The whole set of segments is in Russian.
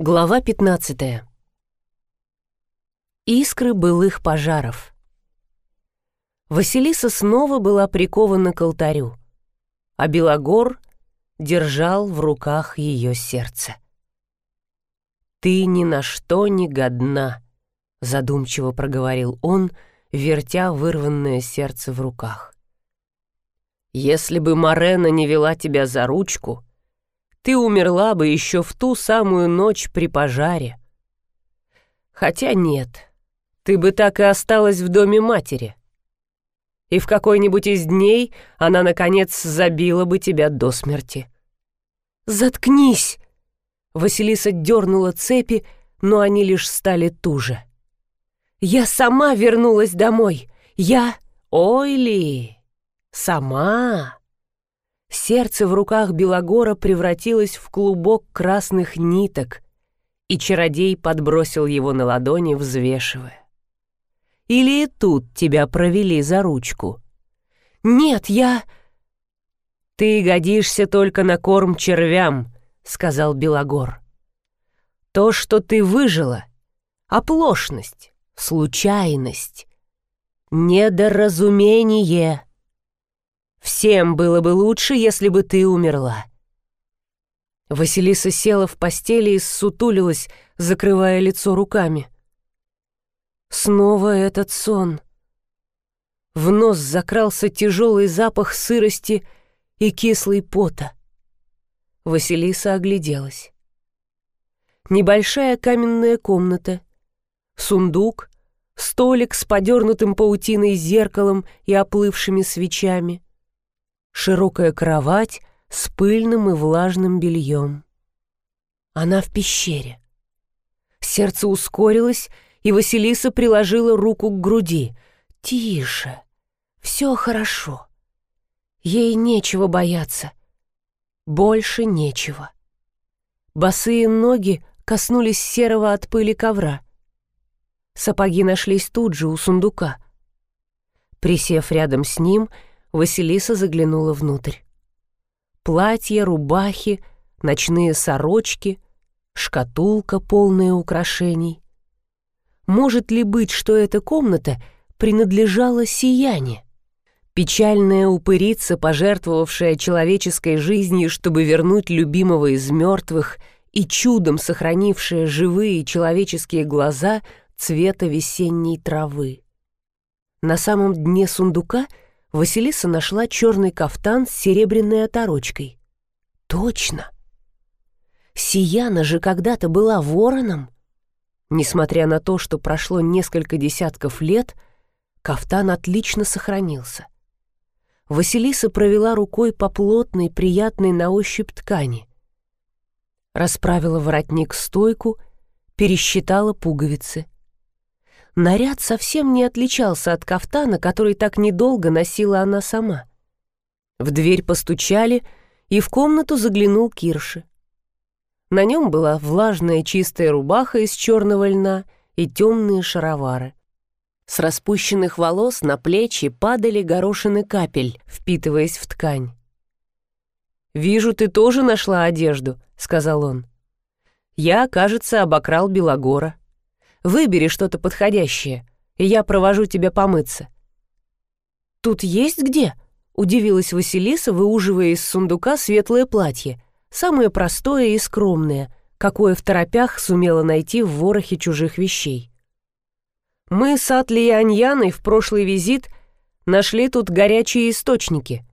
Глава 15. Искры былых пожаров. Василиса снова была прикована к алтарю, а Белогор держал в руках ее сердце. «Ты ни на что не годна», — задумчиво проговорил он, вертя вырванное сердце в руках. «Если бы Марена не вела тебя за ручку, ты умерла бы еще в ту самую ночь при пожаре. Хотя нет, ты бы так и осталась в доме матери. И в какой-нибудь из дней она, наконец, забила бы тебя до смерти. «Заткнись!» Василиса дернула цепи, но они лишь стали туже. «Я сама вернулась домой. Я... Ой ли! Сама!» Сердце в руках Белогора превратилось в клубок красных ниток, и чародей подбросил его на ладони, взвешивая. «Или и тут тебя провели за ручку?» «Нет, я...» «Ты годишься только на корм червям», — сказал Белогор. «То, что ты выжила — оплошность, случайность, недоразумение». Всем было бы лучше, если бы ты умерла». Василиса села в постели и ссутулилась, закрывая лицо руками. Снова этот сон. В нос закрался тяжелый запах сырости и кислый пота. Василиса огляделась. Небольшая каменная комната, сундук, столик с подернутым паутиной зеркалом и оплывшими свечами, широкая кровать с пыльным и влажным бельем. Она в пещере. Сердце ускорилось, и Василиса приложила руку к груди. «Тише, все хорошо. Ей нечего бояться. Больше нечего». Босые ноги коснулись серого от пыли ковра. Сапоги нашлись тут же у сундука. Присев рядом с ним, Василиса заглянула внутрь. Платья, рубахи, ночные сорочки, шкатулка, полная украшений. Может ли быть, что эта комната принадлежала Сияне? Печальная упырица, пожертвовавшая человеческой жизнью, чтобы вернуть любимого из мертвых и чудом сохранившая живые человеческие глаза цвета весенней травы. На самом дне сундука — Василиса нашла черный кафтан с серебряной оторочкой. Точно! Сияна же когда-то была вороном. Несмотря на то, что прошло несколько десятков лет, кафтан отлично сохранился. Василиса провела рукой по плотной, приятной на ощупь ткани. Расправила воротник-стойку, пересчитала пуговицы. Наряд совсем не отличался от кафтана, который так недолго носила она сама. В дверь постучали, и в комнату заглянул Кирши. На нем была влажная чистая рубаха из черного льна и темные шаровары. С распущенных волос на плечи падали горошины капель, впитываясь в ткань. «Вижу, ты тоже нашла одежду», — сказал он. «Я, кажется, обокрал Белогора». Выбери что-то подходящее, и я провожу тебя помыться». «Тут есть где?» — удивилась Василиса, выуживая из сундука светлое платье, самое простое и скромное, какое в торопях сумела найти в ворохе чужих вещей. «Мы с Атли и Аньяной в прошлый визит нашли тут горячие источники.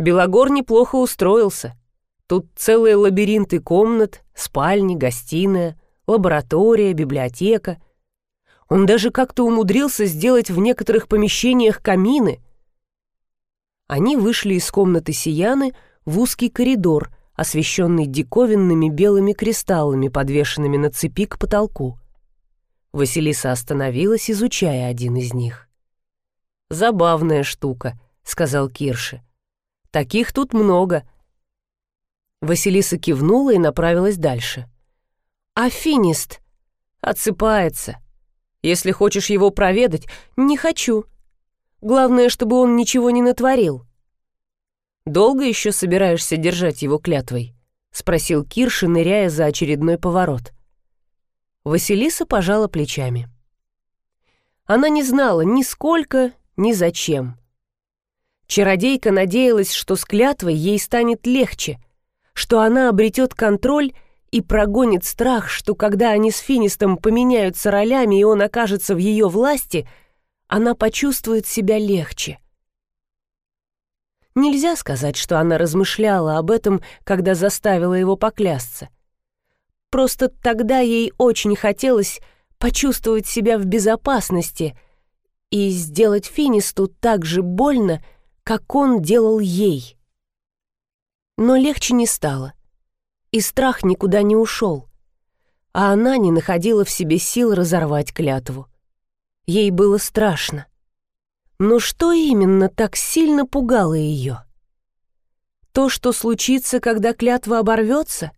Белогор неплохо устроился. Тут целые лабиринты комнат, спальни, гостиная — лаборатория, библиотека. Он даже как-то умудрился сделать в некоторых помещениях камины. Они вышли из комнаты Сияны в узкий коридор, освещенный диковинными белыми кристаллами, подвешенными на цепи к потолку. Василиса остановилась, изучая один из них. «Забавная штука», — сказал Кирши. «Таких тут много». Василиса кивнула и направилась дальше. Афинист. Отсыпается. Если хочешь его проведать, не хочу. Главное, чтобы он ничего не натворил. Долго еще собираешься держать его клятвой? Спросил Кирши, ныряя за очередной поворот. Василиса пожала плечами. Она не знала ни сколько, ни зачем. Чародейка надеялась, что с клятвой ей станет легче, что она обретет контроль и прогонит страх, что когда они с Финистом поменяются ролями и он окажется в ее власти, она почувствует себя легче. Нельзя сказать, что она размышляла об этом, когда заставила его поклясться. Просто тогда ей очень хотелось почувствовать себя в безопасности и сделать Финисту так же больно, как он делал ей. Но легче не стало, и страх никуда не ушел, а она не находила в себе сил разорвать клятву. Ей было страшно. Но что именно так сильно пугало ее? То, что случится, когда клятва оборвется?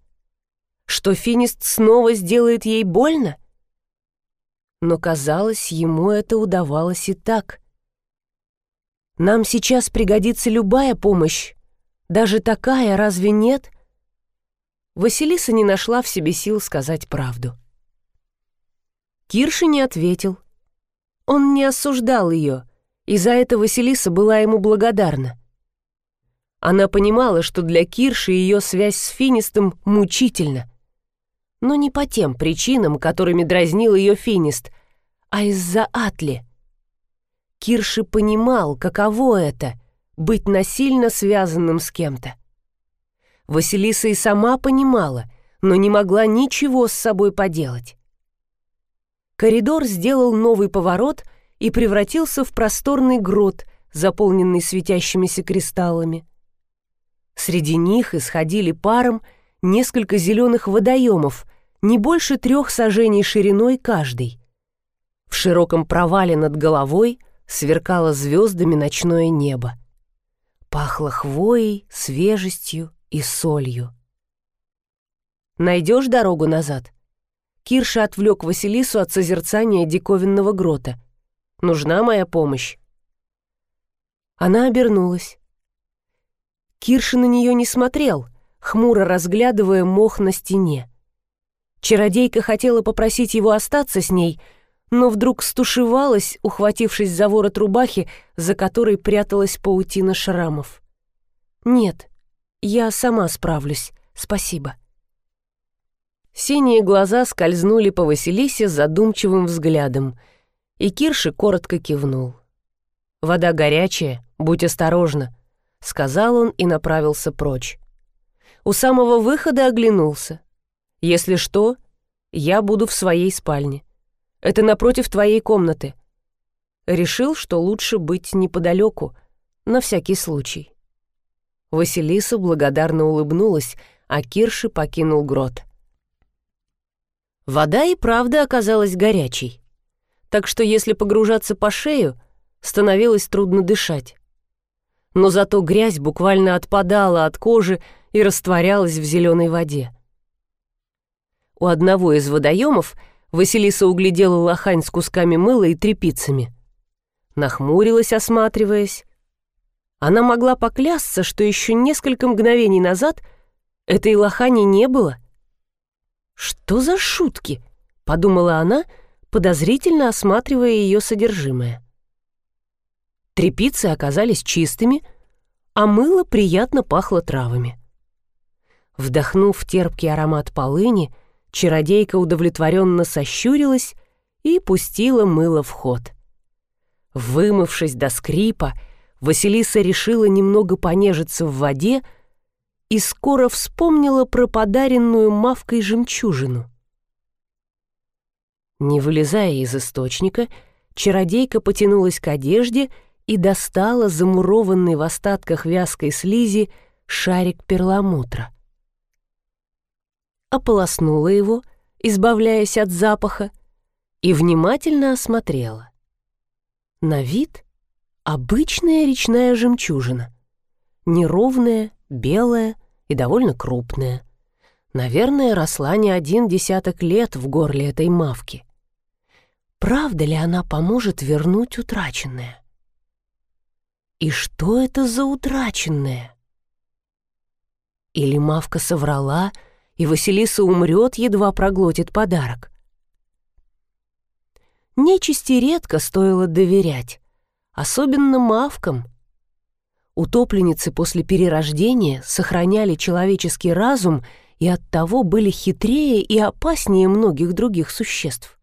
Что Финист снова сделает ей больно? Но, казалось, ему это удавалось и так. Нам сейчас пригодится любая помощь. Даже такая, разве нет? Василиса не нашла в себе сил сказать правду. Кирши не ответил. Он не осуждал ее, и за это Василиса была ему благодарна. Она понимала, что для Кирши ее связь с Финистом мучительна. Но не по тем причинам, которыми дразнил ее Финист, а из-за Атли — Кирши понимал, каково это — быть насильно связанным с кем-то. Василиса и сама понимала, но не могла ничего с собой поделать. Коридор сделал новый поворот и превратился в просторный грот, заполненный светящимися кристаллами. Среди них исходили паром несколько зеленых водоемов, не больше трех сажений шириной каждый. В широком провале над головой — сверкало звездами ночное небо. Пахло хвоей, свежестью и солью. «Найдешь дорогу назад?» Кирша отвлек Василису от созерцания диковинного грота. «Нужна моя помощь?» Она обернулась. Кирша на нее не смотрел, хмуро разглядывая мох на стене. Чародейка хотела попросить его остаться с ней — но вдруг стушевалась, ухватившись за ворот рубахи, за которой пряталась паутина шрамов. «Нет, я сама справлюсь, спасибо». Синие глаза скользнули по Василисе задумчивым взглядом, и Кирши коротко кивнул. «Вода горячая, будь осторожна», — сказал он и направился прочь. У самого выхода оглянулся. «Если что, я буду в своей спальне. Это напротив твоей комнаты. Решил, что лучше быть неподалеку, на всякий случай. Василиса благодарно улыбнулась, а Кирши покинул грот. Вода и правда оказалась горячей, так что если погружаться по шею, становилось трудно дышать. Но зато грязь буквально отпадала от кожи и растворялась в зеленой воде. У одного из водоемов — Василиса углядела лохань с кусками мыла и тряпицами. Нахмурилась, осматриваясь. Она могла поклясться, что еще несколько мгновений назад этой лохани не было. «Что за шутки?» — подумала она, подозрительно осматривая ее содержимое. Трепицы оказались чистыми, а мыло приятно пахло травами. Вдохнув терпкий аромат полыни, Чародейка удовлетворенно сощурилась и пустила мыло в ход. Вымывшись до скрипа, Василиса решила немного понежиться в воде и скоро вспомнила про подаренную мавкой жемчужину. Не вылезая из источника, чародейка потянулась к одежде и достала замурованный в остатках вязкой слизи шарик перламутра ополоснула его, избавляясь от запаха, и внимательно осмотрела. На вид обычная речная жемчужина. Неровная, белая и довольно крупная. Наверное, росла не один десяток лет в горле этой мавки. Правда ли она поможет вернуть утраченное? И что это за утраченное? Или мавка соврала — и Василиса умрет, едва проглотит подарок. Нечисти редко стоило доверять, особенно мавкам. Утопленницы после перерождения сохраняли человеческий разум и оттого были хитрее и опаснее многих других существ.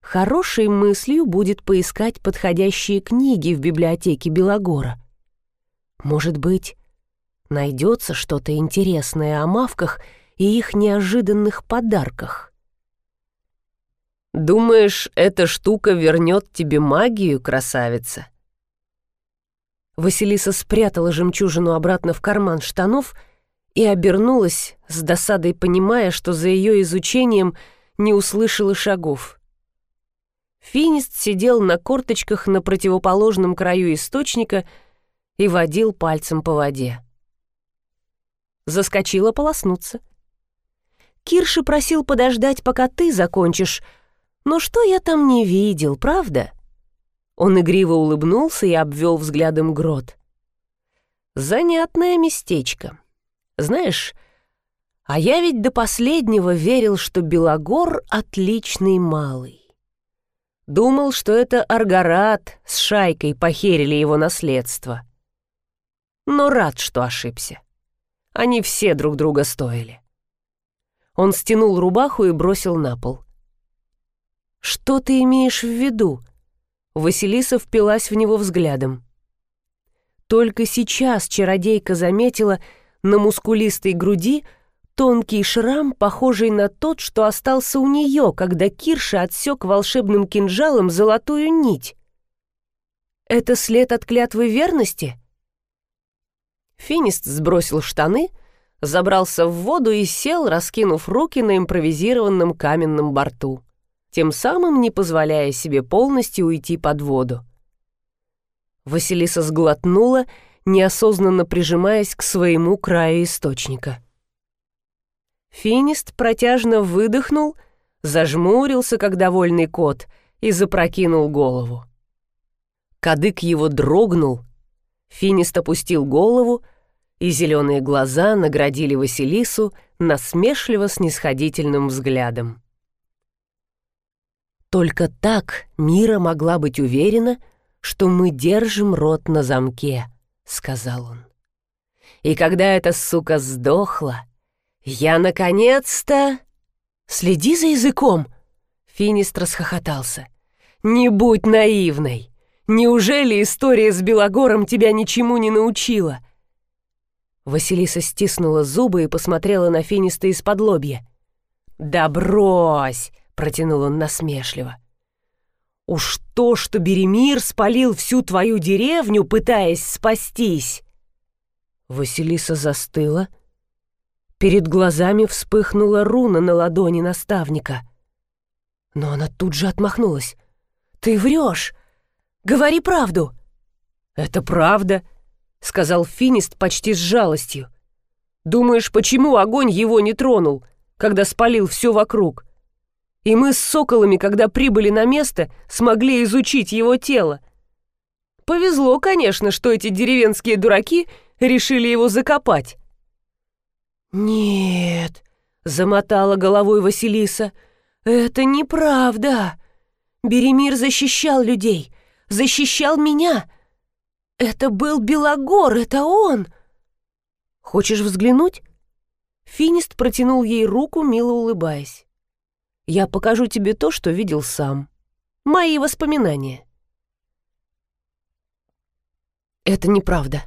Хорошей мыслью будет поискать подходящие книги в библиотеке Белогора. Может быть, найдется что-то интересное о мавках и их неожиданных подарках. «Думаешь, эта штука вернет тебе магию, красавица?» Василиса спрятала жемчужину обратно в карман штанов и обернулась, с досадой понимая, что за ее изучением не услышала шагов. Финист сидел на корточках на противоположном краю источника и водил пальцем по воде. Заскочила полоснуться. Кирши просил подождать, пока ты закончишь, но что я там не видел, правда? Он игриво улыбнулся и обвел взглядом грот. Занятное местечко. Знаешь, а я ведь до последнего верил, что Белогор — отличный малый. Думал, что это Аргарат с шайкой похерили его наследство. Но рад, что ошибся. Они все друг друга стоили. Он стянул рубаху и бросил на пол. «Что ты имеешь в виду?» Василиса впилась в него взглядом. Только сейчас чародейка заметила на мускулистой груди тонкий шрам, похожий на тот, что остался у нее, когда Кирша отсек волшебным кинжалом золотую нить. «Это след от клятвы верности?» Финист сбросил штаны, забрался в воду и сел, раскинув руки на импровизированном каменном борту, тем самым не позволяя себе полностью уйти под воду. Василиса сглотнула, неосознанно прижимаясь к своему краю источника. Финист протяжно выдохнул, зажмурился, как довольный кот, и запрокинул голову. Кадык его дрогнул, Финист опустил голову, и зеленые глаза наградили Василису насмешливо-снисходительным взглядом. Только так Мира могла быть уверена, что мы держим рот на замке, сказал он. И когда эта сука сдохла, «Я наконец-то...» «Следи за языком!» Финист расхохотался. «Не будь наивной! Неужели история с Белогором тебя ничему не научила?» Василиса стиснула зубы и посмотрела на Финиста из-под лобья. «Да брось!» — протянул он насмешливо. «Уж то, что Беремир спалил всю твою деревню, пытаясь спастись!» Василиса застыла, — Перед глазами вспыхнула руна на ладони наставника. Но она тут же отмахнулась. «Ты врешь! Говори правду!» «Это правда», — сказал Финист почти с жалостью. «Думаешь, почему огонь его не тронул, когда спалил все вокруг? И мы с соколами, когда прибыли на место, смогли изучить его тело. Повезло, конечно, что эти деревенские дураки решили его закопать. «Нет», — замотала головой Василиса, — «это неправда. Беремир защищал людей, защищал меня. Это был Белогор, это он». «Хочешь взглянуть?» Финист протянул ей руку, мило улыбаясь. «Я покажу тебе то, что видел сам. Мои воспоминания». «Это неправда.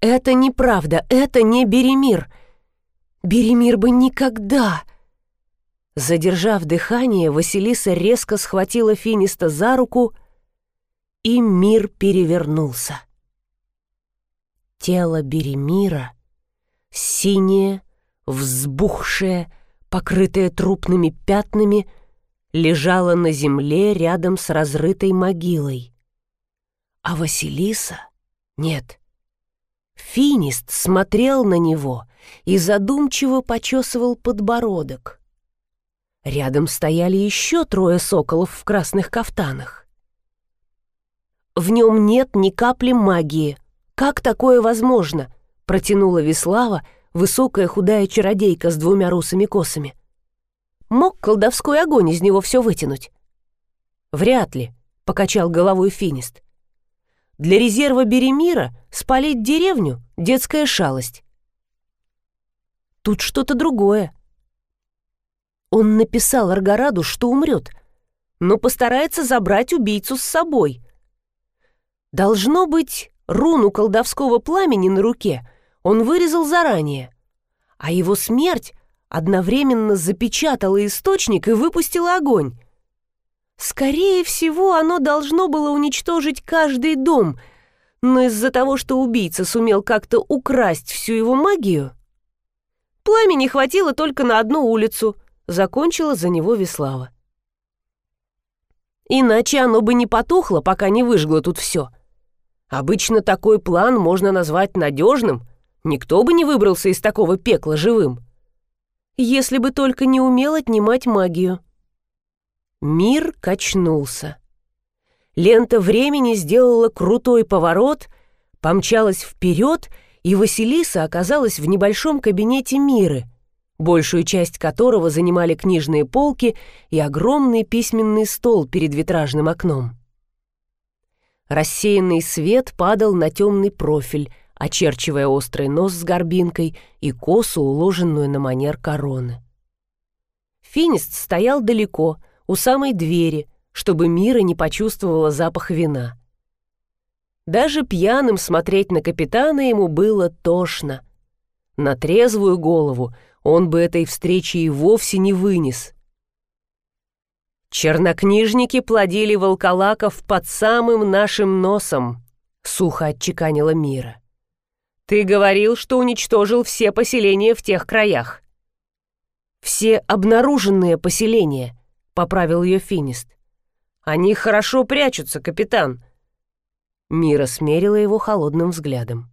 Это неправда. Это не Беремир. Беремир бы никогда... Задержав дыхание, Василиса резко схватила Финиста за руку, и мир перевернулся. Тело Беремира, синее, взбухшее, покрытое трупными пятнами, лежало на земле рядом с разрытой могилой. А Василиса... Нет. Финист смотрел на него и задумчиво почесывал подбородок. Рядом стояли еще трое соколов в красных кафтанах. «В нем нет ни капли магии. Как такое возможно?» — протянула Веслава, высокая худая чародейка с двумя русыми косами. «Мог колдовской огонь из него все вытянуть?» «Вряд ли», — покачал головой Финист. «Для резерва Беремира спалить деревню — детская шалость. Тут что-то другое. Он написал Аргораду, что умрет, но постарается забрать убийцу с собой. Должно быть, руну колдовского пламени на руке он вырезал заранее, а его смерть одновременно запечатала источник и выпустила огонь. Скорее всего, оно должно было уничтожить каждый дом, но из-за того, что убийца сумел как-то украсть всю его магию, пламени хватило только на одну улицу, закончила за него Веслава. Иначе оно бы не потухло, пока не выжгло тут все. Обычно такой план можно назвать надежным, никто бы не выбрался из такого пекла живым. Если бы только не умел отнимать магию. Мир качнулся. Лента времени сделала крутой поворот, помчалась вперед, и Василиса оказалась в небольшом кабинете Миры, большую часть которого занимали книжные полки и огромный письменный стол перед витражным окном. Рассеянный свет падал на темный профиль, очерчивая острый нос с горбинкой и косу, уложенную на манер короны. Финист стоял далеко — у самой двери, чтобы Мира не почувствовала запах вина. Даже пьяным смотреть на капитана ему было тошно. На трезвую голову он бы этой встречи и вовсе не вынес. «Чернокнижники плодили волколаков под самым нашим носом», — сухо отчеканила Мира. «Ты говорил, что уничтожил все поселения в тех краях». «Все обнаруженные поселения», — поправил ее Финист. «Они хорошо прячутся, капитан». Мира смерила его холодным взглядом.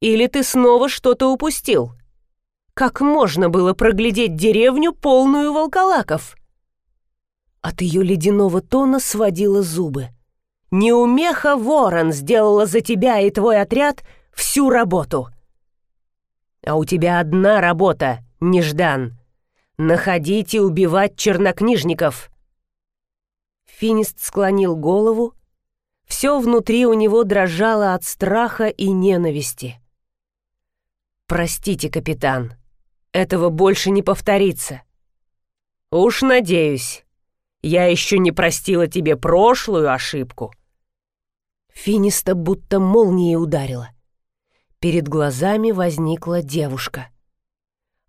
«Или ты снова что-то упустил? Как можно было проглядеть деревню, полную волколаков?» От ее ледяного тона сводила зубы. «Неумеха Ворон сделала за тебя и твой отряд всю работу!» «А у тебя одна работа, Неждан!» Находить и убивать чернокнижников!» Финист склонил голову. Все внутри у него дрожало от страха и ненависти. «Простите, капитан, этого больше не повторится. Уж надеюсь, я еще не простила тебе прошлую ошибку». Финиста будто молнией ударила. Перед глазами возникла девушка.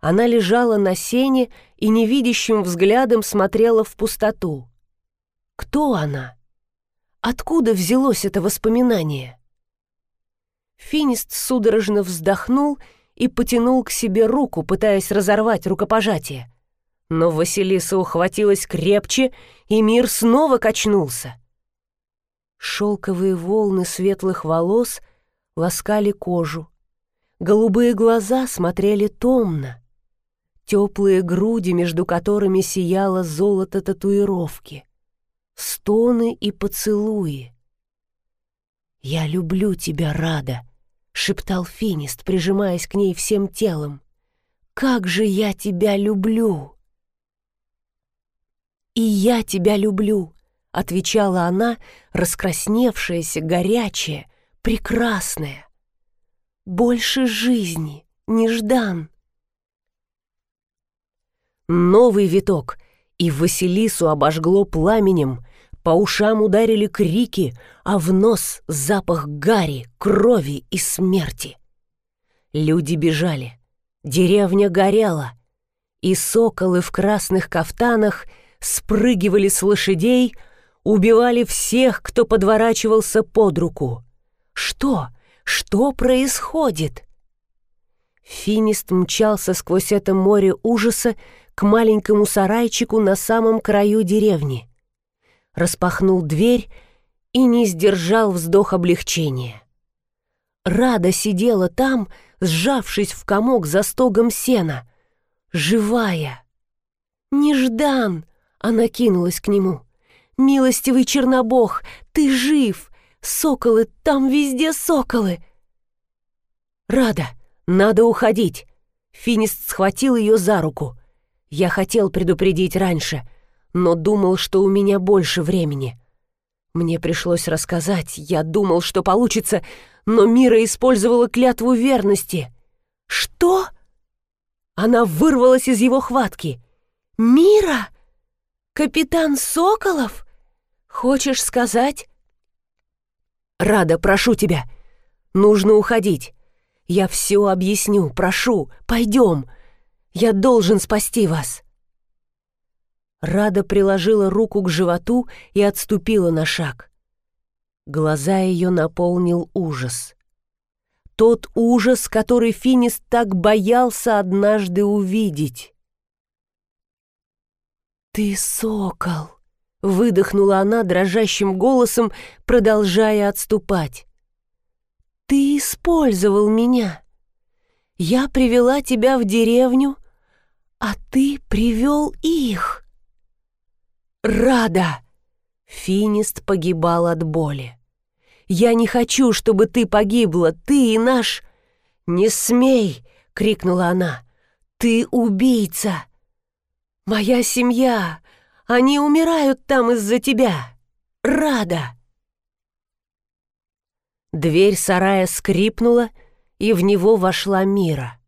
Она лежала на сене и невидящим взглядом смотрела в пустоту. Кто она? Откуда взялось это воспоминание? Финист судорожно вздохнул и потянул к себе руку, пытаясь разорвать рукопожатие. Но Василиса ухватилась крепче, и мир снова качнулся. Шелковые волны светлых волос ласкали кожу. Голубые глаза смотрели томно теплые груди, между которыми сияло золото татуировки, стоны и поцелуи. «Я люблю тебя, Рада», — шептал Финист, прижимаясь к ней всем телом. «Как же я тебя люблю!» «И я тебя люблю», — отвечала она, раскрасневшаяся, горячая, прекрасная. «Больше жизни, неждан». Новый виток, и Василису обожгло пламенем, по ушам ударили крики, а в нос запах гари, крови и смерти. Люди бежали, деревня горела, и соколы в красных кафтанах спрыгивали с лошадей, убивали всех, кто подворачивался под руку. Что? Что происходит? Финист мчался сквозь это море ужаса, к маленькому сарайчику на самом краю деревни. Распахнул дверь и не сдержал вздох облегчения. Рада сидела там, сжавшись в комок за стогом сена. Живая. «Неждан!» — она кинулась к нему. «Милостивый Чернобог, ты жив! Соколы, там везде соколы!» «Рада, надо уходить!» Финист схватил ее за руку. Я хотел предупредить раньше, но думал, что у меня больше времени. Мне пришлось рассказать, я думал, что получится, но Мира использовала клятву верности. «Что?» Она вырвалась из его хватки. «Мира? Капитан Соколов? Хочешь сказать?» «Рада, прошу тебя. Нужно уходить. Я все объясню, прошу, пойдем. Я должен спасти вас». Рада приложила руку к животу и отступила на шаг. Глаза ее наполнил ужас. Тот ужас, который Финис так боялся однажды увидеть. «Ты сокол!» — выдохнула она дрожащим голосом, продолжая отступать. «Ты использовал меня. Я привела тебя в деревню, а ты привел их». «Рада!» Финист погибал от боли. «Я не хочу, чтобы ты погибла, ты и наш...» «Не смей!» — крикнула она. «Ты убийца! Моя семья! Они умирают там из-за тебя! Рада!» Дверь сарая скрипнула, и в него вошла Мира.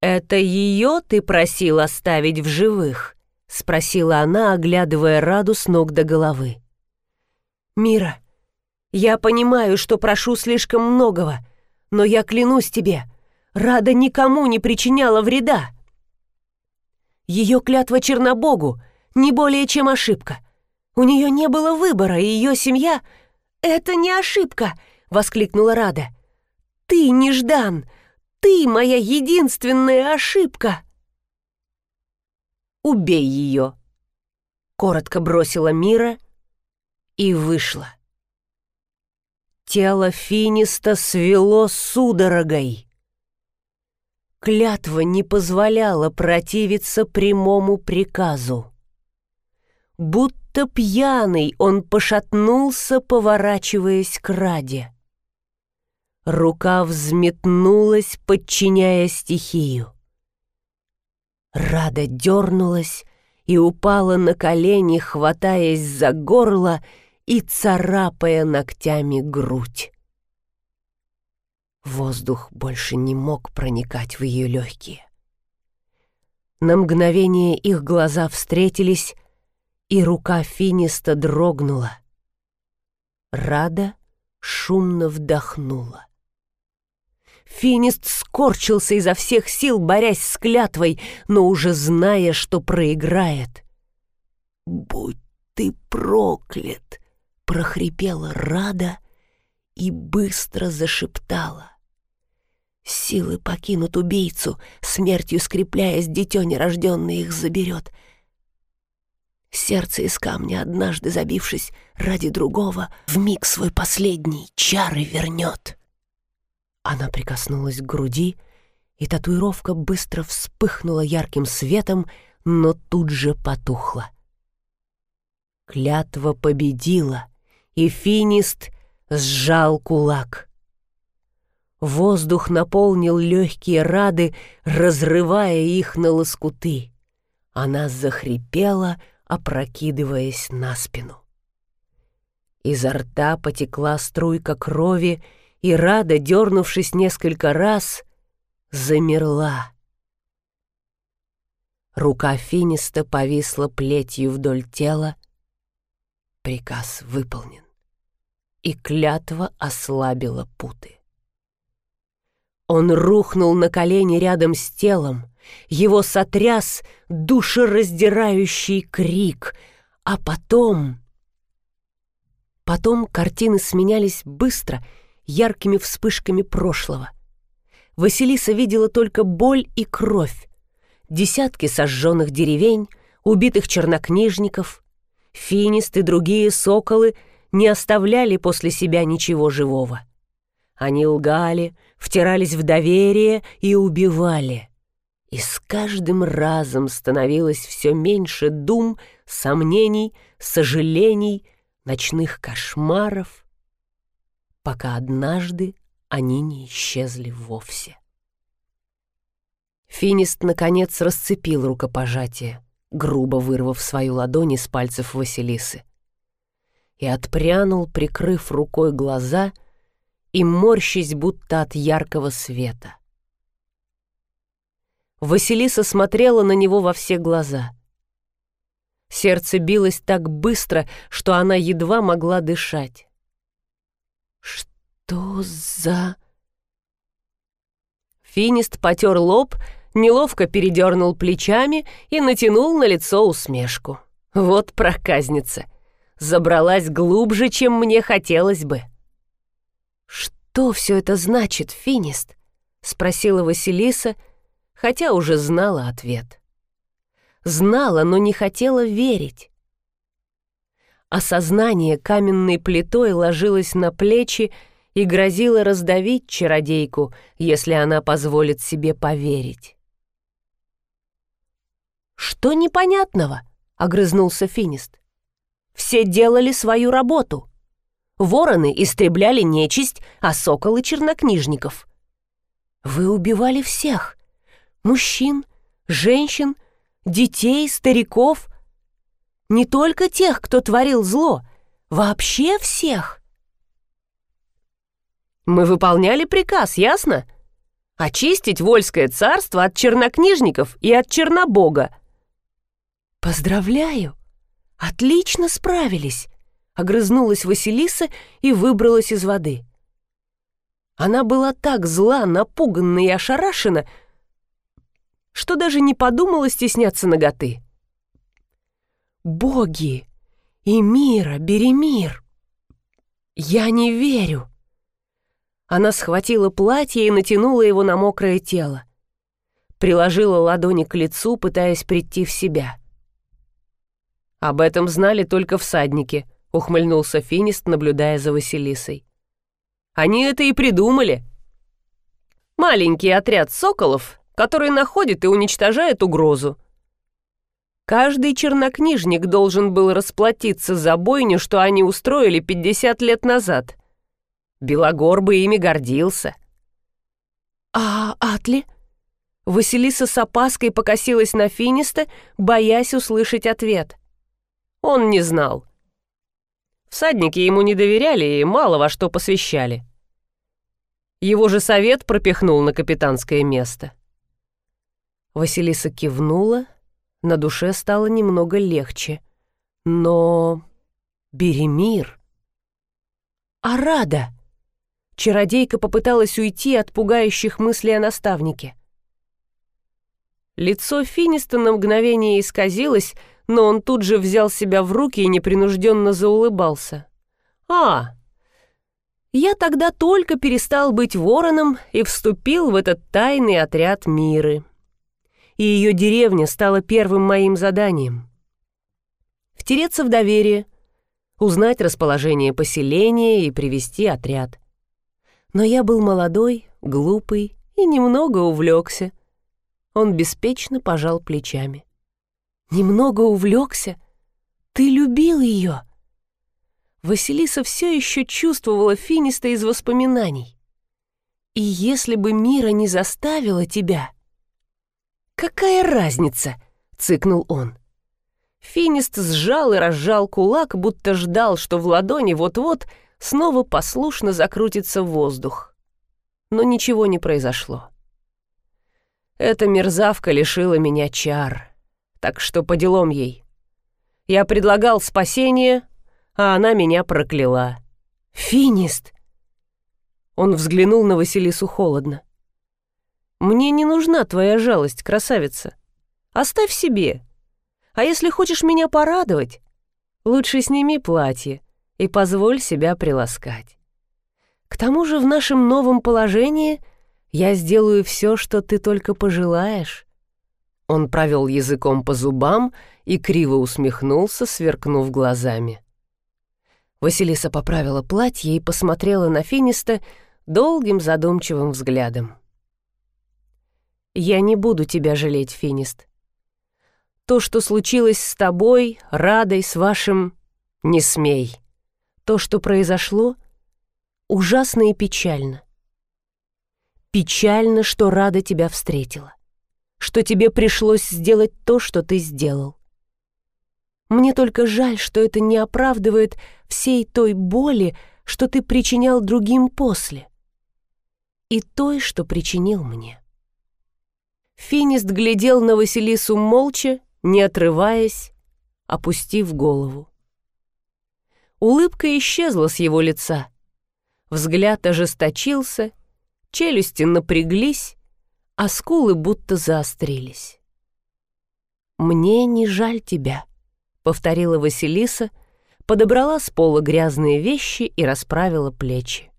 «Это ее ты просил оставить в живых?» — спросила она, оглядывая Раду с ног до головы. «Мира, я понимаю, что прошу слишком многого, но я клянусь тебе, Рада никому не причиняла вреда. Ее клятва Чернобогу не более чем ошибка. У нее не было выбора, и ее семья... «Это не ошибка!» — воскликнула Рада. «Ты, Неждан! Ты моя единственная ошибка!» Убей ее!» Коротко бросила Мира и вышла. Тело Финиста свело судорогой. Клятва не позволяла противиться прямому приказу. Будто пьяный он пошатнулся, поворачиваясь к Раде. Рука взметнулась, подчиняя стихию. Рада дернулась и упала на колени, хватаясь за горло и царапая ногтями грудь. Воздух больше не мог проникать в ее легкие. На мгновение их глаза встретились, и рука Финиста дрогнула. Рада шумно вдохнула. Финист скорчился изо всех сил, борясь с клятвой, но уже зная, что проиграет. «Будь ты проклят!» — прохрипела Рада и быстро зашептала. «Силы покинут убийцу, смертью скрепляясь, дитё нерождённое их заберет. Сердце из камня, однажды забившись ради другого, в миг свой последний чары вернет». Она прикоснулась к груди, и татуировка быстро вспыхнула ярким светом, но тут же потухла. Клятва победила, и финист сжал кулак. Воздух наполнил легкие рады, разрывая их на лоскуты. Она захрипела, опрокидываясь на спину. Изо рта потекла струйка крови, и Рада, дернувшись несколько раз, замерла. Рука Финиста повисла плетью вдоль тела. Приказ выполнен, и клятва ослабила путы. Он рухнул на колени рядом с телом, его сотряс душераздирающий крик, а потом... Потом картины сменялись быстро — яркими вспышками прошлого. Василиса видела только боль и кровь, десятки сожженных деревень, убитых чернокнижников. Финист и другие соколы не оставляли после себя ничего живого. Они лгали, втирались в доверие и убивали. И с каждым разом становилось все меньше дум, сомнений, сожалений, ночных кошмаров — пока однажды они не исчезли вовсе. Финист, наконец, расцепил рукопожатие. грубо вырвав свою ладонь из пальцев Василисы. И отпрянул, прикрыв рукой глаза и морщись будто от яркого света. Василиса смотрела на него во все глаза. Сердце билось так быстро, что она едва могла дышать. «Что за...» Финист потер лоб, неловко передернул плечами и натянул на лицо усмешку. Вот проказница. Забралась глубже, чем мне хотелось бы. «Что все это значит, Финист?» — спросила Василиса, хотя уже знала ответ. Знала, но не хотела верить. Осознание каменной плитой ложилось на плечи и грозила раздавить чародейку, если она позволит себе поверить. «Что непонятного?» — огрызнулся Финист. «Все делали свою работу. Вороны истребляли нечисть, а соколы — чернокнижников. Вы убивали всех — мужчин, женщин, детей, стариков. Не только тех, кто творил зло, вообще всех. Мы выполняли приказ, ясно? Очистить Вольское царство от чернокнижников и от Чернобога. Поздравляю! Отлично справились! Огрызнулась Василиса и выбралась из воды. Она была так зла, напуганна и ошарашена, что даже не подумала стесняться ноготы. «Боги! И мира, бери мир! Я не верю!» Она схватила платье и натянула его на мокрое тело. Приложила ладони к лицу, пытаясь прийти в себя. «Об этом знали только всадники», — ухмыльнулся Финист, наблюдая за Василисой. «Они это и придумали. Маленький отряд соколов, который находит и уничтожает угрозу. Каждый чернокнижник должен был расплатиться за бойню, что они устроили 50 лет назад — Белогор бы ими гордился. «А Атли?» Василиса с опаской покосилась на Финиста, боясь услышать ответ. Он не знал. Всадники ему не доверяли и мало во что посвящали. Его же совет пропихнул на капитанское место. Василиса кивнула, на душе стало немного легче. Но... Беремир... А рада? Чародейка попыталась уйти от пугающих мыслей о наставнике. Лицо Финиста на мгновение исказилось, но он тут же взял себя в руки и непринужденно заулыбался. «А, я тогда только перестал быть вороном и вступил в этот тайный отряд Миры. И ее деревня стала первым моим заданием. Втереться в доверие, узнать расположение поселения и привести отряд. Но я был молодой, глупый и немного увлекся. Он беспечно пожал плечами. «Немного увлекся? Ты любил ее?» Василиса все еще чувствовала Финиста из воспоминаний. «И если бы Мира не заставила тебя...» «Какая разница?» — цыкнул он. Финист сжал и разжал кулак, будто ждал, что в ладони вот-вот снова послушно закрутится воздух. Но ничего не произошло. Эта мерзавка лишила меня чар, так что по делам ей. Я предлагал спасение, а она меня прокляла. «Финист!» Он взглянул на Василису холодно. «Мне не нужна твоя жалость, красавица. Оставь себе. А если хочешь меня порадовать, лучше сними платье и позволь себя приласкать. К тому же в нашем новом положении я сделаю все, что ты только пожелаешь». Он провел языком по зубам и криво усмехнулся, сверкнув глазами. Василиса поправила платье и посмотрела на Финиста долгим задумчивым взглядом. «Я не буду тебя жалеть, Финист. То, что случилось с тобой, Радой, с вашим... Не смей!» То, что произошло, ужасно и печально. Печально, что Рада тебя встретила, что тебе пришлось сделать то, что ты сделал. Мне только жаль, что это не оправдывает всей той боли, что ты причинял другим после. И той, что причинил мне. Финист глядел на Василису молча, не отрываясь, опустив голову. Улыбка исчезла с его лица. Взгляд ожесточился, челюсти напряглись, а скулы будто заострились. «Мне не жаль тебя», — повторила Василиса, подобрала с пола грязные вещи и расправила плечи.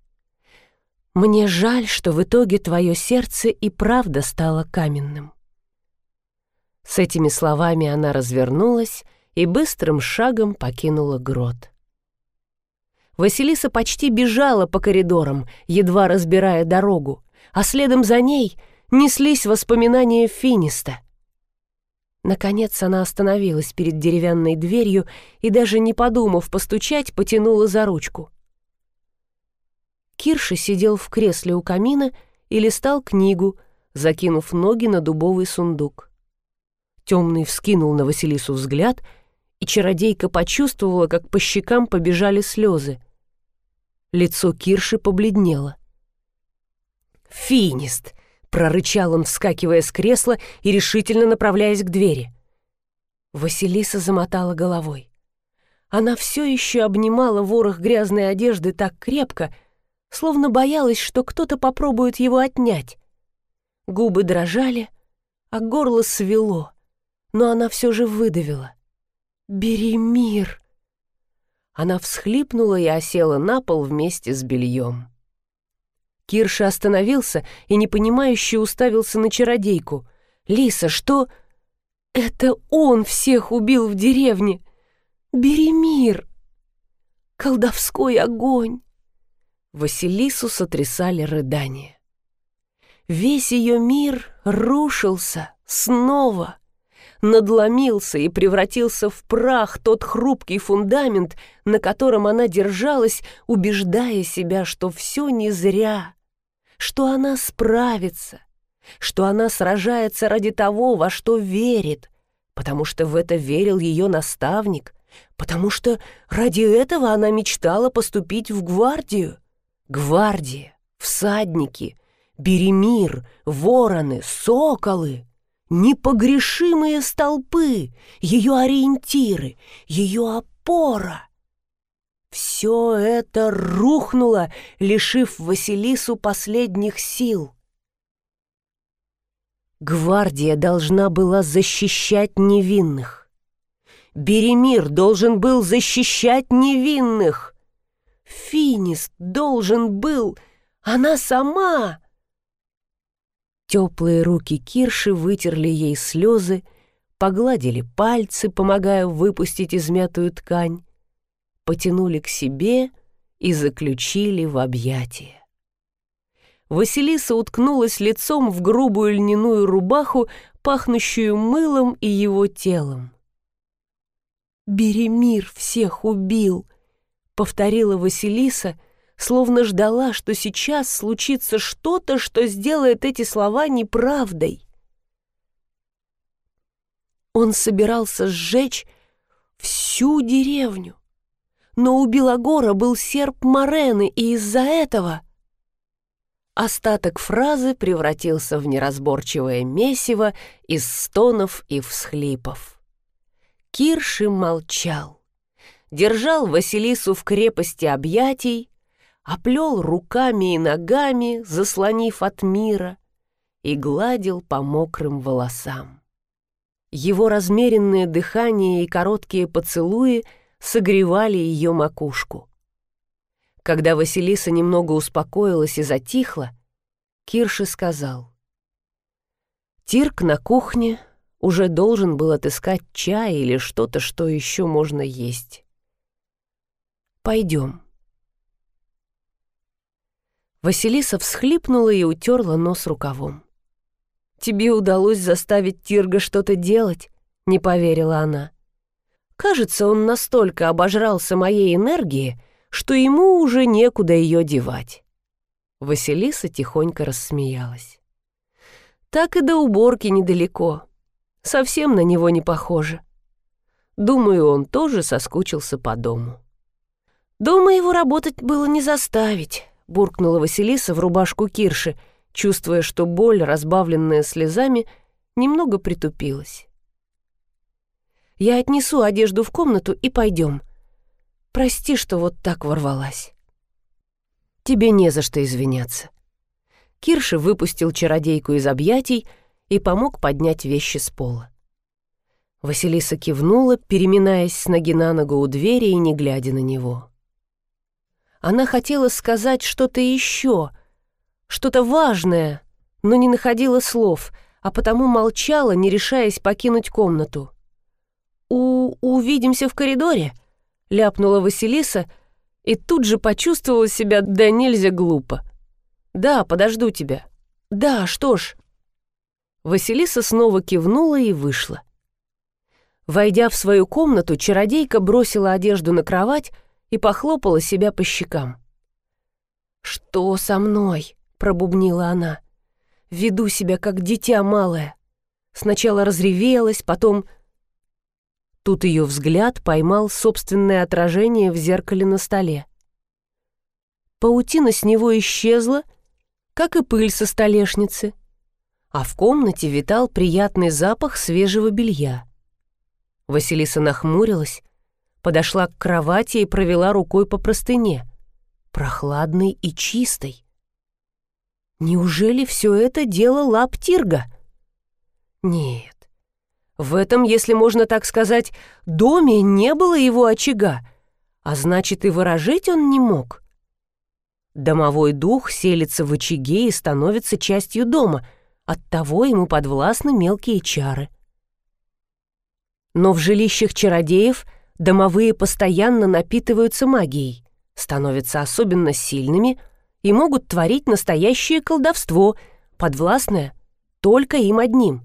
«Мне жаль, что в итоге твое сердце и правда стало каменным». С этими словами она развернулась и быстрым шагом покинула грот. Василиса почти бежала по коридорам, едва разбирая дорогу, а следом за ней неслись воспоминания Финиста. Наконец она остановилась перед деревянной дверью и, даже не подумав постучать, потянула за ручку. Кирша сидел в кресле у камина и листал книгу, закинув ноги на дубовый сундук. Темный вскинул на Василису взгляд, и чародейка почувствовала, как по щекам побежали слезы. Лицо Кирши побледнело. «Финист!» Прорычал он, вскакивая с кресла и решительно направляясь к двери. Василиса замотала головой. Она все еще обнимала ворох грязной одежды так крепко, словно боялась, что кто-то попробует его отнять. Губы дрожали, а горло свело, но она все же выдавила. «Бери мир!» Она всхлипнула и осела на пол вместе с бельем. Кирша остановился и непонимающе уставился на чародейку. «Лиса, что...» «Это он всех убил в деревне! Бери мир! Колдовской огонь!» Василису сотрясали рыдания. Весь ее мир рушился снова, надломился и превратился в прах тот хрупкий фундамент, на котором она держалась, убеждая себя, что все не зря, что она справится, что она сражается ради того, во что верит, потому что в это верил ее наставник, потому что ради этого она мечтала поступить в гвардию. Гвардия, всадники, беремир, вороны, соколы — непогрешимые столпы, ее ориентиры, ее опора. Все это рухнуло, лишив Василису последних сил. Гвардия должна была защищать невинных. Беремир должен был защищать невинных. Финист должен был... Она сама... Теплые руки Кирши вытерли ей слезы, погладили пальцы, помогая выпустить измятую ткань, потянули к себе и заключили в объятия. Василиса уткнулась лицом в грубую льняную рубаху, пахнущую мылом и его телом. «Беремир всех убил», — повторила Василиса, словно ждала, что сейчас случится что-то, что сделает эти слова неправдой. Он собирался сжечь всю деревню но у Белогора был серп Морены, и из-за этого... Остаток фразы превратился в неразборчивое месиво из стонов и всхлипов. Кирши молчал, держал Василису в крепости объятий, оплел руками и ногами, заслонив от мира, и гладил по мокрым волосам. Его размеренное дыхание и короткие поцелуи — согревали ее макушку. Когда Василиса немного успокоилась и затихла, Кирши сказал. «Тирк на кухне уже должен был отыскать чай или что-то, что еще можно есть. Пойдем». Василиса всхлипнула и утерла нос рукавом. «Тебе удалось заставить Тирга что-то делать?» — не поверила она. Кажется, он настолько обожрался моей энергии, что ему уже некуда ее девать. Василиса тихонько рассмеялась. Так и до уборки недалеко. Совсем на него не похоже. Думаю, он тоже соскучился по дому. Дома его работать было не заставить, буркнула Василиса в рубашку Кирши, чувствуя, что боль, разбавленная слезами, немного притупилась. «Я отнесу одежду в комнату и пойдем. Прости, что вот так ворвалась». «Тебе не за что извиняться». Кирша выпустил чародейку из объятий и помог поднять вещи с пола. Василиса кивнула, переминаясь с ноги на ногу у двери и не глядя на него. Она хотела сказать что-то еще, что-то важное, но не находила слов, а потому молчала, не решаясь покинуть комнату. «У... увидимся в коридоре?» — ляпнула Василиса и тут же почувствовала себя да нельзя глупо. «Да, подожду тебя». «Да, что ж». Василиса снова кивнула и вышла. Войдя в свою комнату, чародейка бросила одежду на кровать и похлопала себя по щекам. «Что со мной?» — пробубнила она. «Веду себя как дитя малое. Сначала разревелась, потом...» Тут ее взгляд поймал собственное отражение в зеркале на столе. Паутина с него исчезла, как и пыль со столешницы, а в комнате витал приятный запах свежего белья. Василиса нахмурилась, подошла к кровати и провела рукой по простыне, прохладной и чистой. Неужели все это дело лап Тирга? Нет, в этом, если можно так сказать, доме не было его очага, а значит и выражить он не мог. Домовой дух селится в очаге и становится частью дома, оттого ему подвластны мелкие чары. Но в жилищах чародеев домовые постоянно напитываются магией, становятся особенно сильными и могут творить настоящее колдовство, подвластное только им одним.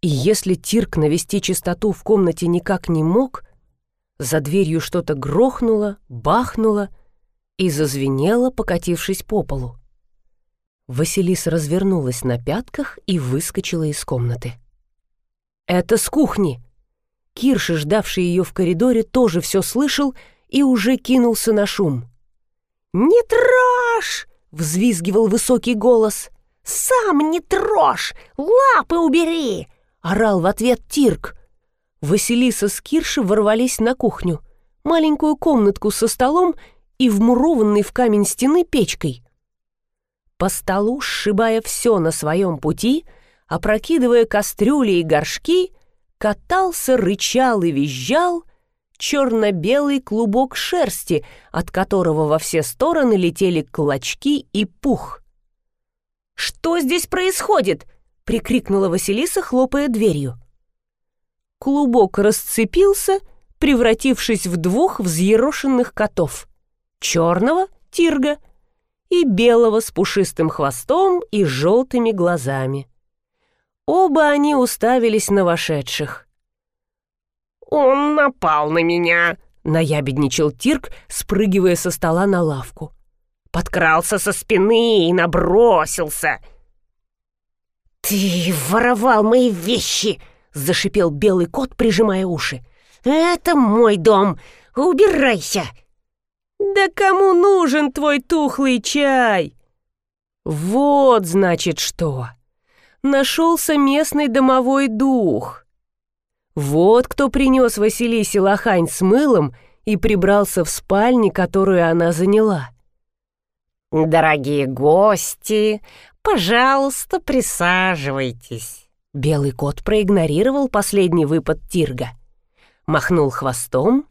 И если Тирк навести чистоту в комнате никак не мог, за дверью что-то грохнуло, бахнуло и зазвенело, покатившись по полу. Василиса развернулась на пятках и выскочила из комнаты. «Это с кухни!» Кирши, ждавший ее в коридоре, тоже все слышал и уже кинулся на шум. «Не трожь!» — взвизгивал высокий голос. «Сам не трожь! Лапы убери!» — орал в ответ Тирк. Василиса с Кирши ворвались на кухню, маленькую комнатку со столом и вмурованной в камень стены печкой. По столу, сшибая все на своем пути — опрокидывая кастрюли и горшки, катался, рычал и визжал черно-белый клубок шерсти, от которого во все стороны летели клочки и пух. «Что здесь происходит?» — прикрикнула Василиса, хлопая дверью. Клубок расцепился, превратившись в двух взъерошенных котов. Черного — тирга и белого с пушистым хвостом и желтыми глазами. Оба они уставились на вошедших. «Он напал на меня!» — наябедничал Тирк, спрыгивая со стола на лавку. «Подкрался со спины и набросился!» «Ты воровал мои вещи!» — зашипел белый кот, прижимая уши. «Это мой дом! Убирайся!» «Да кому нужен твой тухлый чай?» «Вот, значит, что!» Нашелся местный домовой дух. Вот кто принес Василисе лохань с мылом и прибрался в спальне, которую она заняла. «Дорогие гости, пожалуйста, присаживайтесь». Белый кот проигнорировал последний выпад Тирга. Махнул хвостом,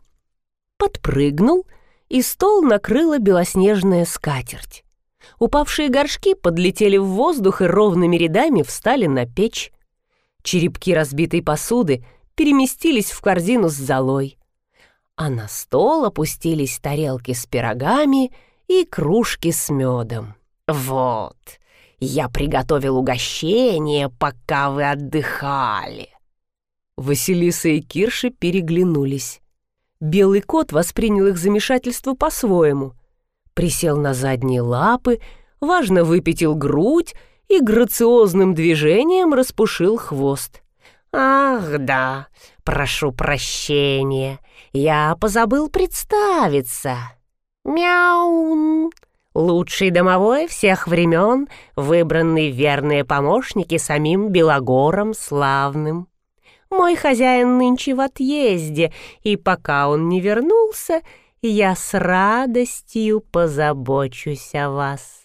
подпрыгнул, и стол накрыла белоснежная скатерть. Упавшие горшки подлетели в воздух и ровными рядами встали на печь. Черепки разбитой посуды переместились в корзину с золой. А на стол опустились тарелки с пирогами и кружки с медом. «Вот, я приготовил угощение, пока вы отдыхали». Василиса и Кирша переглянулись. Белый кот воспринял их замешательство по-своему присел на задние лапы, важно выпятил грудь и грациозным движением распушил хвост. Ах, да, прошу прощения, я позабыл представиться. Мяун, лучший домовой всех времен, выбранный верные помощники самим Белогором славным. Мой хозяин нынче в отъезде, и пока он не вернулся, я с радостью позабочусь о вас.